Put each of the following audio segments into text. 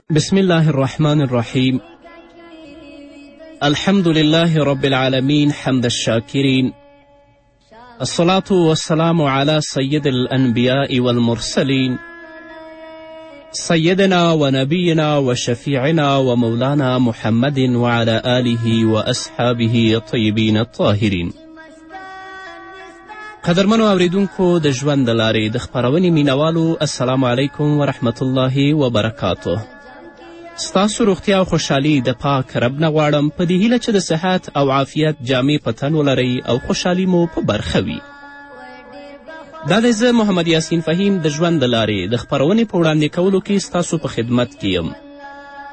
بسم الله الرحمن الرحيم الحمد لله رب العالمين حمد الشاكرين الصلاة والسلام على سيد الأنبياء والمرسلين سيدنا ونبينا وشفيعنا ومولانا محمد وعلى آله وأصحابه الطيبين الطاهرين قدرمنو اوریدونکو د ژوند د لارې د خپرونې مینوالو السلام علیکم ورحمت الله وبرکاته ستاسو روغتیا او خوشحالي د پاک رب نه غواړم په دې هیله چې د صحت او عافیت جامې په تن ولرئ او خوشحالي مو په برخه وي دا دی زه محمد یاسین فهیم د ژوند د لارې د خپرونې په وړاندې کولو کې ستاسو په خدمت کې یم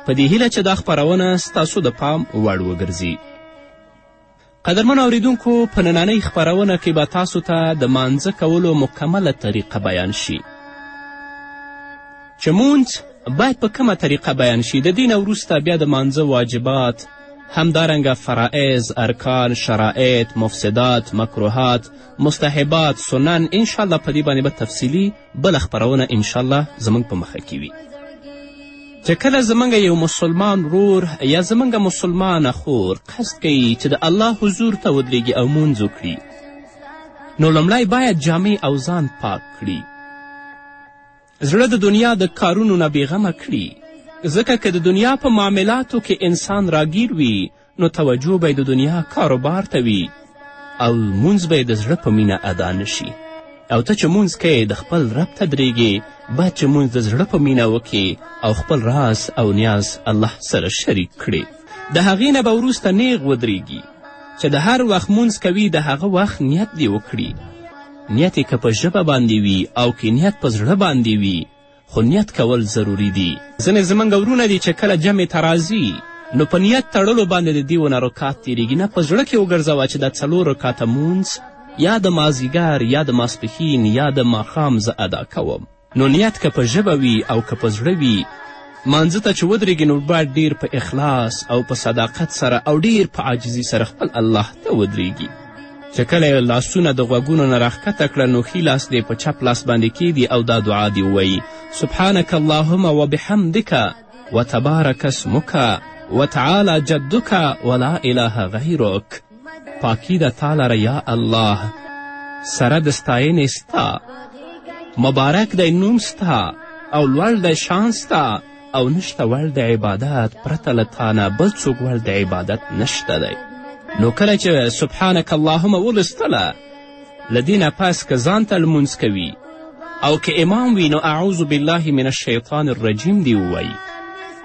په دې هیله چې دا خپرونه ستاسو د پام وړ وګرځي قدرمن اوریدونکو په نننۍ خپرونه کې به تاسو ته د مانځه کولو مکمله طریقه بیان شي چې مونځ باید په کومه طریقه بیان شي د دین وروسته بیا د مانځه واجبات همدارنګه فرائض ارکان شرایط مفسدات مکروهات مستحبات سنن انشاءالله په دې باندې به تفصیلي بله خپرونه انشاءالله زموږ په مخه کې وي چې کله زموږ یو مسلمان رور یا زموږ مسلمانه خور قصد کوي چې د الله حضور ته ودرېږي او مونځ وکړي نو لومړی باید جامې او ځان پاک کړي زړه د دنیا د کارونو نه بېغمه کړي ځکه که د دنیا په معاملاتو کې انسان راګیر وي نو توجه به د دنیا کاروبار ته وي او لمونځ به د زړه په مینه ادا نشي او ته چې مونځ کوې د خپل رب ته درېږې باید چې مونځ د زړه په مینه وکړې او خپل راز او نیاز الله سره شریک کړې د هغې نه به وروسته نیغ ودرېږي چې د هر وخت مونځ کوي د هغه وخت نیت دې وکړي نیت که په ژبه باندې وي او که نیت په زړه باندې وي خو نیت کول ضروري دي. ځینې زمونږ ورونه دي چې کله جمع ته راځي نو په نیت تړلو باندې د دیو نه رکات تیریږي نه په زړه کې وګرځوه چې دا څلور رکاته مونځ یا د مازیګر یا د ماسپښین یا د ماښام زه ادا کوم نو نیت که په ژبه وي او که په زړه وي مانځه ته چې ودرېږي نو باید ډیر په اخلاص او په صداقت سره او ډیر په عاجزي سره خپل الله ته ودرېږي چې کله یې لاسونه د غوږونو نه راښکته کړه نو ښي لاس دې په چپ لاس باندې کیږي او دا دعا دې ووایي سبحانک اللهم وبحمدک وتبارک اسمک وتعالی جدک ولا اله غیرک پاکی د تا لره یا الله سره د ستاینې ستا مبارک دی نوم ستا او لوړ دی شان ستا او نشته وړ د عبادت پرته له تانه بل څوک وړ د عبادت نشته دی نو کله چې سبحانک اللهم ولوستله له دې نه پس که ځان ته لمونځ کوي او که امام وي نو اعوذ بالله من الشیطان الرجیم دی ووایي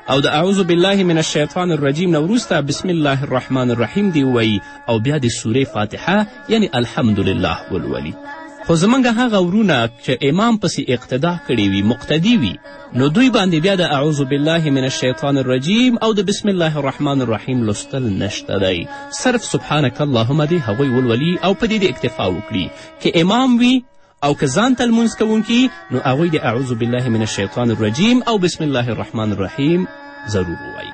او د اعوذ بالله من الشیطان الرجیم نه وروسته بسم الله الرحمن الرحیم دی ووایي او بیا د سورې فاتحه یعنی الحمدلله ولولي خو زموږ هغه ورونه چې امام پسې اقتدا کړې وي مقتدي وي نو دوی باندې بیا د اعوذ بالله من الشیطان الرجیم او د بسم الله الرحمن الرحیم لوستل نشته دی صرف سبحانک اللهم دې هغوی ولولي او په دې دې اکتفا وکړي که امام وي او که ځان ته لمونځ کوونکي نو هغوی د اعوذ بالله من الشیطان الرجیم او بسم الله الرحمن الرحیم ضرور ووایي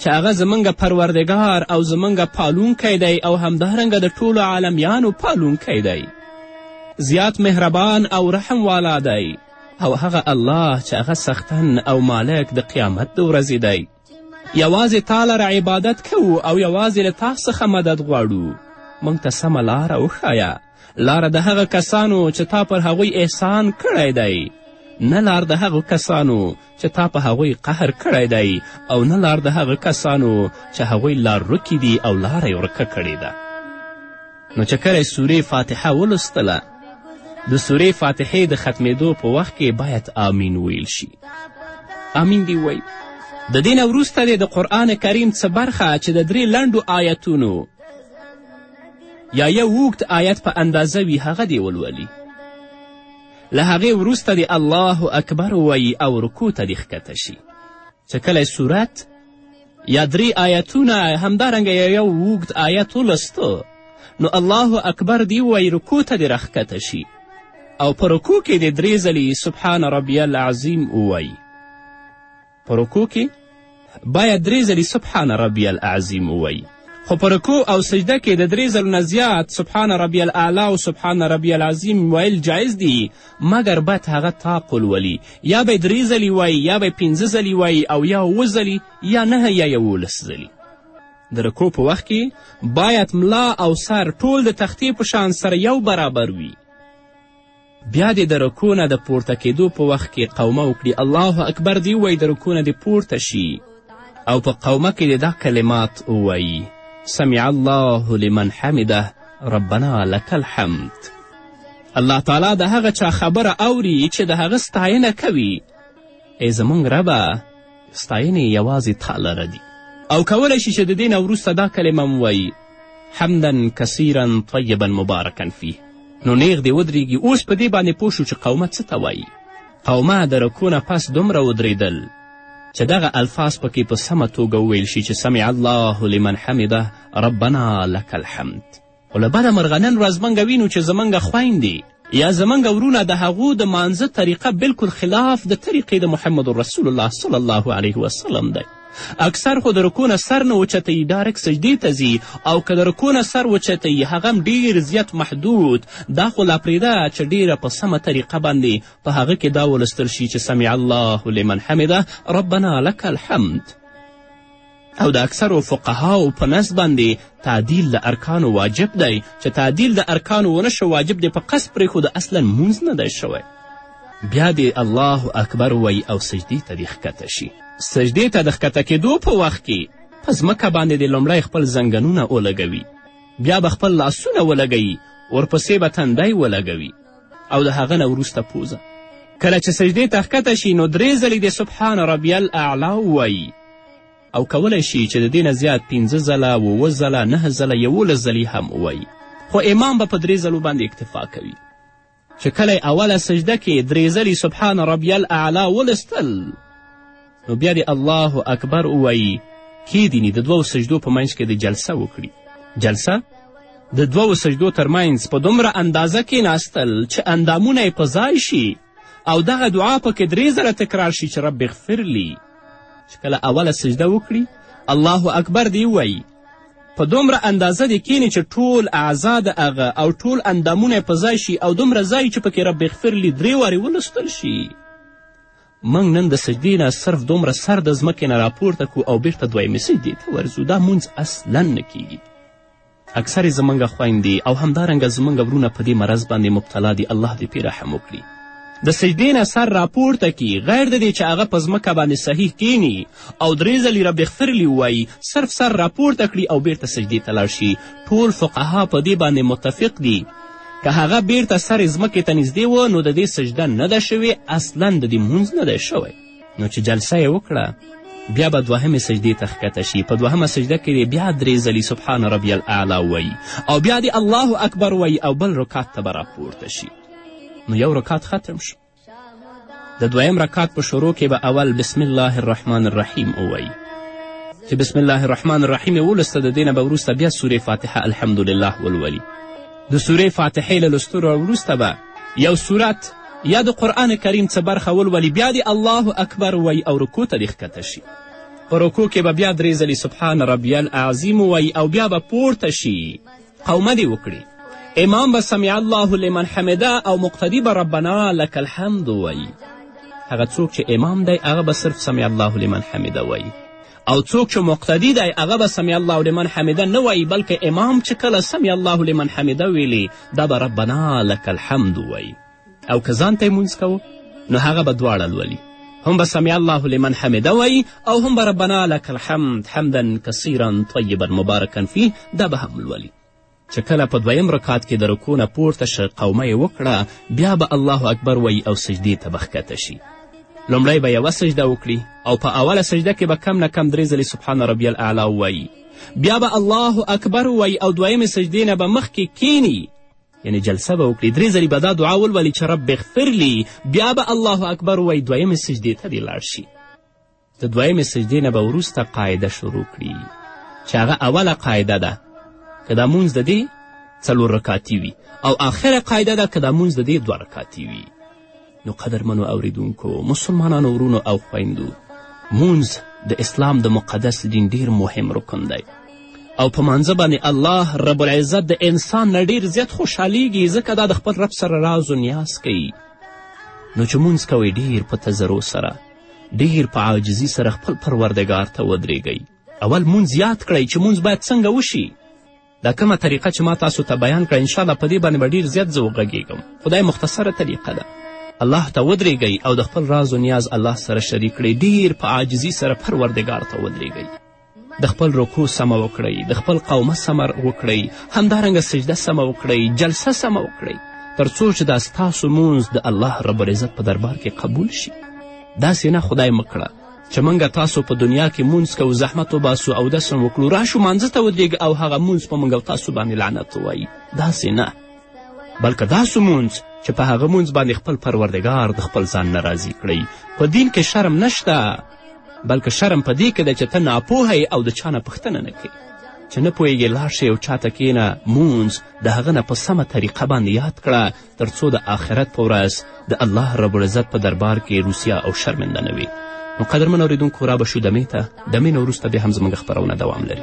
چې هغه زمونږ پروردګار او زمونږ پالونکی دی او همدارنګه د ټولو عالمیانو پالونکی دی زیات مهربان او رحم والا دی او هغه الله چې هغه سختن او مالک د قیامت د ورځې دی یوازې تا لره عبادت کوو او یوازې له تا څخه مدد غواړو موږ ته سمه لاره وښایه لاره د هغه کسانو چې تا پر هغوی احسان کړی دی نه لار د هغو کسانو چې تا په هغوی قهر کړی دی او نه لار د هغه کسانو چې هغوی لار ورکې دي او لاره یې ورکه کړې ده نو چې کله سورې فاتحه ولوستله د سورې فاتحې د ختمېدو په وخت کې باید آمین ویل شي آمین دی وایي د دې نه وروسته دی د قرآن کریم څه برخه چې د درې لنډو آیتونو یا یو اوږد آیت په اندازه وي هغه دی ولولي له هغې وروسته دې الله اکبر ووایي او رکو ته دې ښکته شي چې کله سورت یا درې آیتونه همدارنګه یا یو اوږد آیت ولستو نو الله اکبر دې ووایي رکو ته دې راښکته شي او په رکو کې دې درې ځلې سبحان ربی العظیم ووایي په رکو کې باید درې ځلې سبحان ربی العظیم ووایي خو په رکو او سجده کې د درې ځلو نه زیات سبحان ربی الاعلی او سبحان ربی العظیم ویل جایز دي مګر باید هغه طاق ولولي یا به یې درې ځلې وایي یا به یې پنځه ځلې وایي او یا اووه ځلې یا نهه یا یولس ځلې د رکو په وخت کې باید ملا او سر ټول د تختې په شان سره یو برابر وي بیا دې د رکو نه د پورته کېدو په وخت کې قومه وکړي الله اکبر دې ووایي د رکو نه دې پورته شي او په قومه کې دې دا کلمات ووایي سمع الله لمن حمده ربنا لك الحمد الله تعالی د هغه چا خبره اوري چې د هغه ستاینه کوي ای زموږ ربه ستاینې یوازې تا لره دي او کولی شي چې د دې نه وروسته دا کلمه هم وایي حمدا کثیرا طیبا مبارکا فی نو نیغ دې ودرېږي اوس په دې باندې پوه شو چې قومه څه ته وایي قومه د رکو نه پس دومره ودرېدل چې دغه الفاظ پکې په سمه توګه وویل شي چې سمع الله لمن حمده ربنا لک الحمد خو له بده مرغه نن ورځ موږ وینو چې زموږ خویندې یا زموږ ورونه د هغو د مانځه طریقه بلکل خلاف د طریقې د محمد رسول الله صلی الله علیه وسلم دی اکثر خو د رکو نه سر نه اوچته یي ډارک سجدې ته ځي او که د رکو نه سر اوچته یي هغه هم ډېر زیات محدود دا خو لا پرېږده چې ډېره په سمه طریقه باندې په هغه کې دا ولوستل شي چې سمع الله لمن حمده ربنا لک الحمد او د اکثرو فقهاو په نس باندې تعدیل د ارکانو واجب دی چې تعدیل د ارکانو ونه شو واجب دی په قصد پرېښود اصلا مونځ نه دی شوی بیا دې الله اکبر وایي او سجدې ته دې ښکته شي سجدې ته د ښکته کېدو په وخت کې په ځمکه باندې دې لومړی خپل زنګنونه ولګوي بیا به خپل لاسونه ولګوي ورپسې به تندی ولګوي او د هغه نه وروسته پوزه کله چې سجدې ته ښکته شي نو درې ځلې دې سبحان ربی الاعلی ووایي او کولی شي چې د دې نه زیات پنځه ځله اووه ځله نهه ځله یولس ځلې هم ووایي خو امام به په درې ځلو باندې اکتفا کوي چې کله اوله سجده کې درې ځلې سبحان ربی الاعلی ولستل نو بیا دې الله اکبر ووایي کیدی نی د دوو سجدو په منځ کې د جلسه وکړي جلسه د دوو سجدو ترمنځ په دومره اندازه کیناستل چې اندامونه یې په ځای شي او دغه دعا پکې درې ځله تکرار شي چې رب اغفر لي چې کله اوله سجده وکړي الله اکبر دې ووایي په دومره اندازه دې کینې چې ټول اعضا د هغه او ټول اندامونه یې په ځای شي او دومره ځای چې پکې رب اغفر لي درې وارې ولوستل شي موږ نن د سجدې نه صرف دومره سر د ځمکې نه راپورته کړو او بیرته دویمې سجدې ته ورځو دا مونځ اصلا نه کیږي اکثرې زمونږ خویندې او همدارنګه زمونږ ورونه په دې مرض باندې مبتلا دي الله دې پې رحم وکړي د سجدې نه سر راپورته کړي غیر د دې چې هغه په ځمکه باندې صحیح کینی او درې ځلې رب اغفرلي ووایي صرف سر راپورته کړي او بیرته سجدې ته لاړ شي ټول فقها په دې باندې متفق دي که هغه بیرته سر ځمکې ته نږدې و نو د دې سجده نه ده شوې اصلا د دې مونځ نه دی شوی نو چې جلسه یې وکړه بیا به دوهمې سجدې ته ښکته شي په دوهمه سجده کې دی بیا درې ځلې سبحان ربی الاعلی وایي او بیا دی الله اکبر وایي او بل رکات ته به راپورته شي نو یو رکات ختم شو د دویم رکات په شروع کې به اول بسم الله الرحمن الرحیم ووایي چې بسم الله الرحمن الرحیم یې ولوسته د دې نه به وروسته بیا سورې فاتحه الحمدلله ولولي د سورې فاتحې له لوستلو وروسته به یو صورت یا د قرآن کریم څه برخه ولولي بیا دې الله اکبر وایي او رکو ته دې ښکته شي په رکو کې به بیا درې ځلې سبحان ربی العظیم وایي او بیا به پورته شي قومه دې وکړي امام به سمع الله لمن حمده او مقتدی به ربنا لک الحمد وایي هغه څوک چې امام دی هغه به صرف سمع الله لمن حمده وایي او څوک چې مقتدي دی هغه به سمع الله لمن حمیده نه وایي بلکې امام چې کله سمع الله لمن حمیده ویلي دا به ربنا لک الحمد وایي او که ځان ته یې کوو نو هغه به دواړه لولي هم به سمع الله لمن حمیده وایي او هم به ربنا لک الحمد حمدا کثیرا طیبا مبارکا فیه دا به هم لولي چې کله په دویم رکعت کې د رکوع نه پورته شه قومه یې وکړه بیا به الله اکبر وایي او سجدې ته به ښکته شي لومړی به یوه سجده وکړي او په اوله سجده کې به کم نه کم درې ځلې سبحان ربی الاعلی ووایي بیا به الله اکبر ووایي او دویمې سجدې نه به مخکې کینی یعنی جلسه به وکړي درې ځلې به دا دعا ولولي چې رب اغفر لي بیا به الله اکبر ووایي دویمې سجدې ته دې لاړ شي د دویمې سجدې نه به وروسته قاعده شروع کړي چې هغه اوله قاعده ده که دا مونځ د دې څلور رکاتي وي او آخره قاعده ده که دا مونځ د دې دوه رکاتي وي نو قدرمنو اوریدونکو مسلمانانو ورونو او خویندو مونځ د اسلام د مقدس دین ډیر مهم رکن دی او په مانځه باندې الله رب العزت د انسان نه ډیر زیات خوشحالیږي ځکه دا د خپل رب سره راز و نیاز کوي نو چې مونځ کوئ ډیر په تزرو سره ډیر په عاجزي سره خپل پروردګار ته ودرېږئ اول مونځ یاد کړئ چې مونځ باید څنګه وشي دا کومه طریقه چې ما تاسو ته بیان کړه انشاءالله په دې باندې به ډېر زیات زه وغږېږم خدای مختصره طریقه ده الله ته ودرېږئ او د خپل راز و نیاز الله سره شریک کړئ ډېر په عاجزي سره پروردګار ته ودرېږئ د خپل رکوع سمه وکړئ د خپل قومه سمه وکړئ همدارنګه سجده سمه وکړئ جلسه سمه وکړئ تر څو چې دا ستاسو مونځ د الله رب العزت په دربار کې قبول شي داسې نه خدای مه کړه چې موږ تاسو په دنیا کې مونځ کوو زحمت وباسو او داسې وکړو راشو مانځه ته ودرېږه او هغه مونځ په موږ او تاسو باندې لعنت ووایي داسې نه بلکې داسې مونځ چې په هغه مونځ باندې خپل پروردګار د خپل ځان نه راضي کړئ په دین کې شرم نشته بلکه شرم په دې کې ده چې ته ناپوهه یې او د چا نه پوښتنه نه کوې چې نه پوهېږې لاړ شئ او چاته کښېنه مونځ د هغه نه په سمه طریقه باندې یاد کړه تر څو د آخرت په ورځ د الله رب العزت په دربار کې روسیا او شرمنده نه وي نو قدرمن اورېدونکو را به شو دمې ته دمې نه وروسته بیا هم زموږ خپرونه دوام لري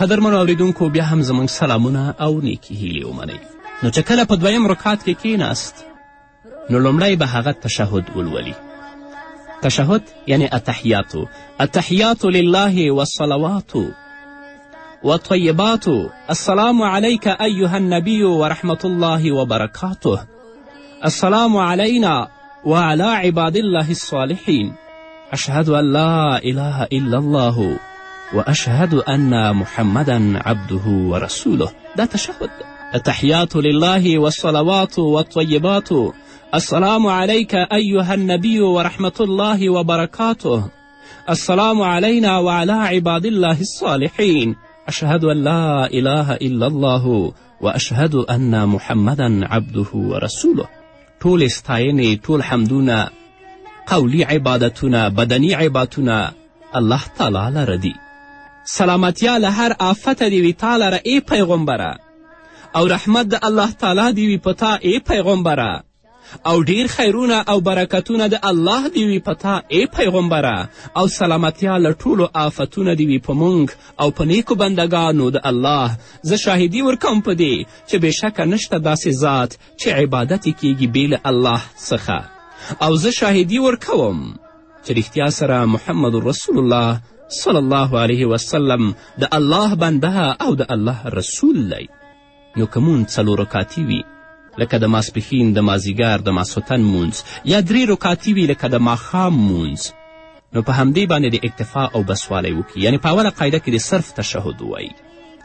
قدرمنو اوریدونکو بیا هم زموږ سلامونه او نیکې هیلې ومنئ نو چې کله په دویم رکات کې کیناست نو لومړی به هغه تشهد ولولي تشهد یعنی اتحیات اتحیات لله والصلوات والطیبات السلام علیک ایها النبی ورحمة الله وبرکاته السلام علينا وعلى عباد الله الصالحين أشهد أن لا إله إلا الله وأشهد أن محمدا عبده ورسوله ده تشهد التحيات لله والصلوات والطيبات السلام عليك أيها النبي ورحمة الله وبركاته السلام علينا وعلى عباد الله الصالحين أشهد أن لا إله إلا الله واشهد ان محمدا عبده ورسوله ټولې ستاینې ټول حمدونه قولی عبادتونه بدنی عبادتونه الله تعالی لره دي سلامتیا له هر آفته دې وي تا لره ای پیغمبره او رحمت د الله تعالی دې وي په تا ای پیغمبره او ډیر خیرونه او برکتونه د الله دی وي په تا ای پیغمبره او سلامتیا له ټولو آفتونه دی وي په مونږ او په نیکو بندګانو د الله زه شاهدي ورکوم په دې چې بېشکه نشته داسې ذات چې عبادت یې کیږي بې له الله څخه او زه شاهدي ورکوم چې رښتیا سره محمد رسول الله صلی الله علیه وسلم د الله بنده او د الله رسول دی نو که مونځ څلور رکاتي وي لکه د ماسپښین د مازیګر د ماسوتن مونځ یا درې رکاتي وي لکه د ماښام مونځ نو په همدې باندې د اکتفا او بسوالی وکړي یعنی په اوله قاعده کې د صرف تشهد ووایي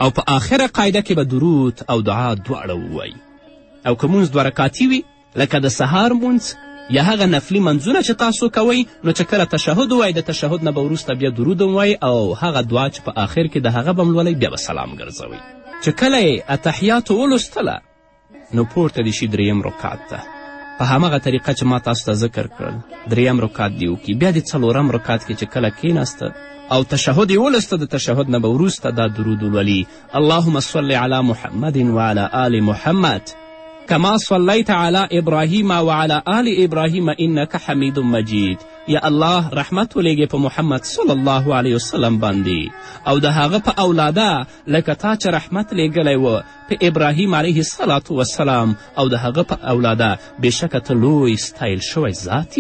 او په آخره قاعده کې به درود او دعا دواړه ووایي او که مونځ دوه رکاتي وي لکه د سهار مونځ یا هغه نفلي منځونه چې تاسو کوئ نو چې کله تشهد ووایي د تشهد نه به وروسته بیا درود هم وایي او هغه دعا چې په آخر کې د هغه به هم لولئ بیا به سلام ګرځوئ چې کله یې اتحیات ولوستله نو پورته دې شي دریم رکات ته په همغه طریقه چې ما تاسو ته ذکر کړل دریم رکات دې وکړي بیا دې څلورم رکات کې چې کله کیناسته او تشهد یې ولسته د تشهد نه به وروسته دا درود ولولي اللهم صل على محمد وعلى آل محمد كما صليت على ابراهيم وعلى آل ابراهيم انك حميد مجيد یا الله رحمت ولیږې په محمد صلی الله علیه وسلم باندې او د هغه په اولاده لکه تا چې رحمت لیږلی و په ابراهیم علیه السلام او د هغه په اولاده بېشکه ته لوی ستایل شوی ذات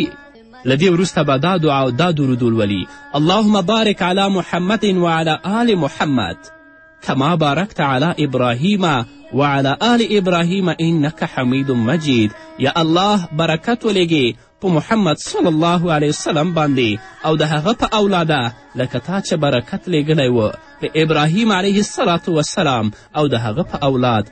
له دې وروسته به دا دعا او دا درود ولولي اللهم بارک علی محمد وعلى آل محمد کما بارکت علی ابراهیم وعلى آل ابراهیم انک حمید مجید یا الله برکت ولیږي په محمد صلی الله علیه وسلم باندې او د هغه په اولاده لکه تا چې برکت لیږلی و په ابراهیم علیه السلام او د هغه په اولاد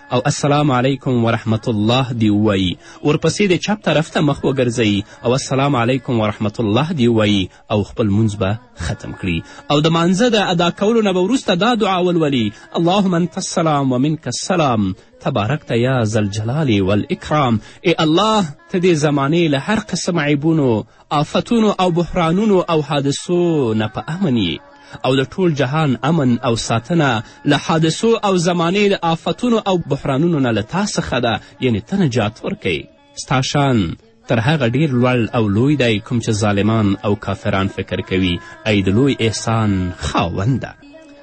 او السلام علیکم ورحمت الله دی ووایي ورپسې د چپ طرف ته مخ وګرځوي او السلام علیکم ورحمت الله دی ووایي او خپل مونځ به ختم کړي او د مانځه د ادا کولو نه به وروسته دا دعا ولولي اللهم انت السلام ومنک السلام تبارکت یا ذا الجلال والاکرام ای الله ته دې زمانې له هر قسم عیبونو آفتونو او بحرانونو او حادثو نه په امن یې او د ټول جهان امن او ساتنه له حادثو او زمانې د آفتونو او بحرانونو نه له تا څخه ده یعنې ته نجات ورکوي ستا شان تر هغه ډیر لوړ او لوی دی کوم چې ظالمان او کافران فکر کوي ای د لوی احسان خاونده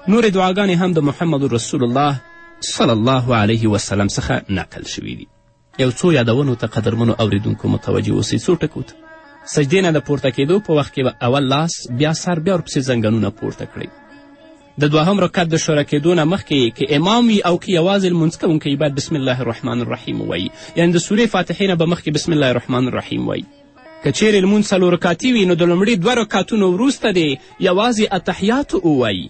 نورې دعاګانې هم د محمد رسول الله صلی الله علیه وسلم څخه نقل شوي دي یو څو یادونو ته قدرمنو اوریدونکو متوجه اوسئ څو ټکو ته سجدې نه د پورته کېدو په وخت کې به اول لاس بیا سر بیا ورپسې زنګنونه پورته کړئ د دوهم رکعت د شروع کېدو نه مخکې که امام وي او که یوازې لمونځ کوونکی باید بسم الله الرحمن الرحیم ووایي یعنې د سورې فاتحې نه به مخکې بسم الله الرحمن الرحیم وایي که چیرې لمونځ څلور رکاتي وي نو د لومړي دوه رکاتونو وروسته دې یوازې اتحیات ووایي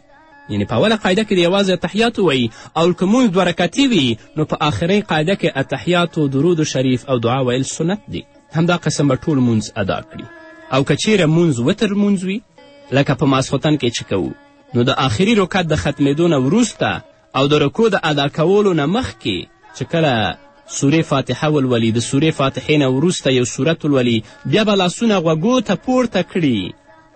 یعنې په اوله قاعده کې د یوازې اتحیات ووایي او که مونځ دوه رکعتي وي نو په آخرۍ قاعده کې اتحیات و درود شریف او دعا ویل سنت دي همدا قسم به ټول مونځ ادا کړي او که چیرې مونځ وتر مونځ وي لکه په ماسخوتن کې چې کوو نو د آخري رکعت د ختمېدو نه وروسته او د رکو د ادا کولو نه مخکې چې کله سورې فاتحه ولولي د سورې فاتحې نه وروسته یو سورت ولولي بیا به لاسونه غوږو ته پورته کړي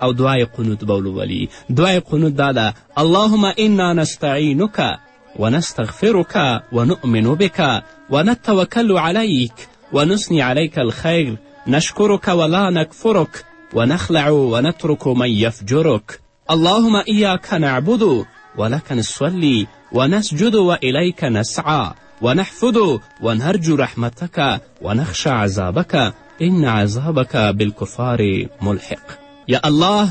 او دعای قنوت به ولولي دعای قنوت دا ده اللهم انا نستعینک ونستغفرك ونؤمن بك ونتوکل علیک ونثني عليك الخير نشكرك ولا نكفرك ونخلع ونترك من يفجرك اللهم إياك نعبد ولك نصلي ونسجد وإليك نسعى ونحفد ونرجو رحمتك ونخشى عذابك ان عذابک بالکفار ملحق یا الله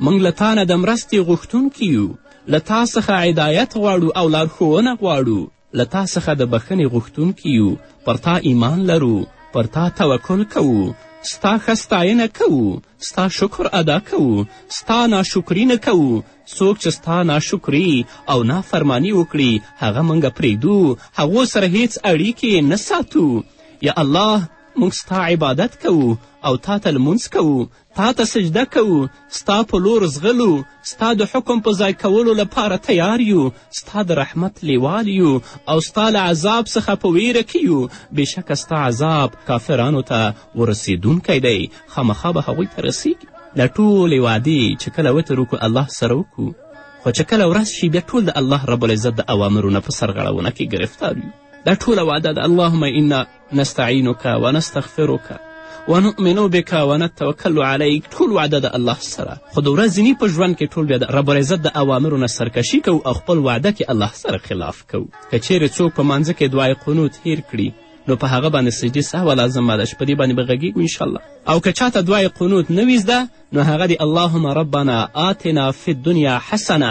موږ له تا نه د مرستې غوښتونکي یو له تا څخه هدایت غواړو او لارښوونه غواړو له تا څخه د بښنې غوښتونکي یو پر تا ایمان لرو پر تا توکل کوو ستا ښه ستاینه کوو ستا شکر ادا کوو ستا ناشکري نه کوو څوک چې ستا ناشکري او نافرمانی وکړي هغه موږ پرېږدو هغو سره هیڅ اړیکې نه ساتو یا الله موږ ستا عبادت کوو او تا ته لمونځ کوو تا ته سجده کوو ستا په لور زغلو ستا د حکم په ځای کولو لپاره تیار یو ستا د رحمت لیوال یو او ستا له عذاب څخه په ویره کې یو بېشکه ستا عذاب کافرانو ته ورسېدونکی دی خامخا به هغوی ته رسیږي دا ټولې وعدې چې کله وتر وکړو الله سره وکړو خو چې کله ورځ شي بیا ټول د الله رب العزت د اوامرو نه په سرغړونه کې ګرفتار یو دا ټوله وعده د اللهم انا نستعینک ونستغفرک ونؤمنو بک ونتوکل علیک ټول وعده د الله سره خو د ورځني په ژوند کې ټول بیا د رب العزت د اوامرو نه سرکشي کوو او خپل وعده کې الله سره خلاف کوو که چیرې څوک په مانځه کې دعای قنوت هیر کړي نو په هغه باندې سجدې سهوه لازمه ده چې په دې باندې به غږیږو انشاءالله او که چاته دعای قنوت نه وي زده نو هغه د اللهم ربنا آتنا فی الدنیا حسنه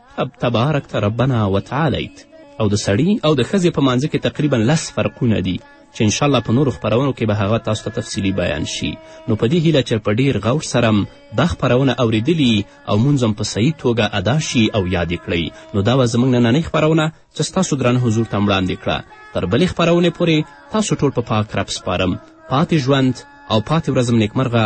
اب تبارکت ربنا وتعالیت او د سړي او د ښځې په مانځه کې تقریبا لس فرقونه دي چې انشاءالله په نورو خپرونو کې به هغه تاسو ته تفصیلي بیان شي نو په دې هیله چې په ډیر غور سره دا خپرونه اوریدلي او مونځ هم په صحیح توګه ادا شي او یاد کړئ نو دا وه زموږ نننۍ خپرونه چې ستاسو درانه حضور ته وړاندې کړه تر بلې خپرونې پورې تاسو ټول په پا پاک رب سپارم پاتې ژوند او پاتې ورځم نیکمرغه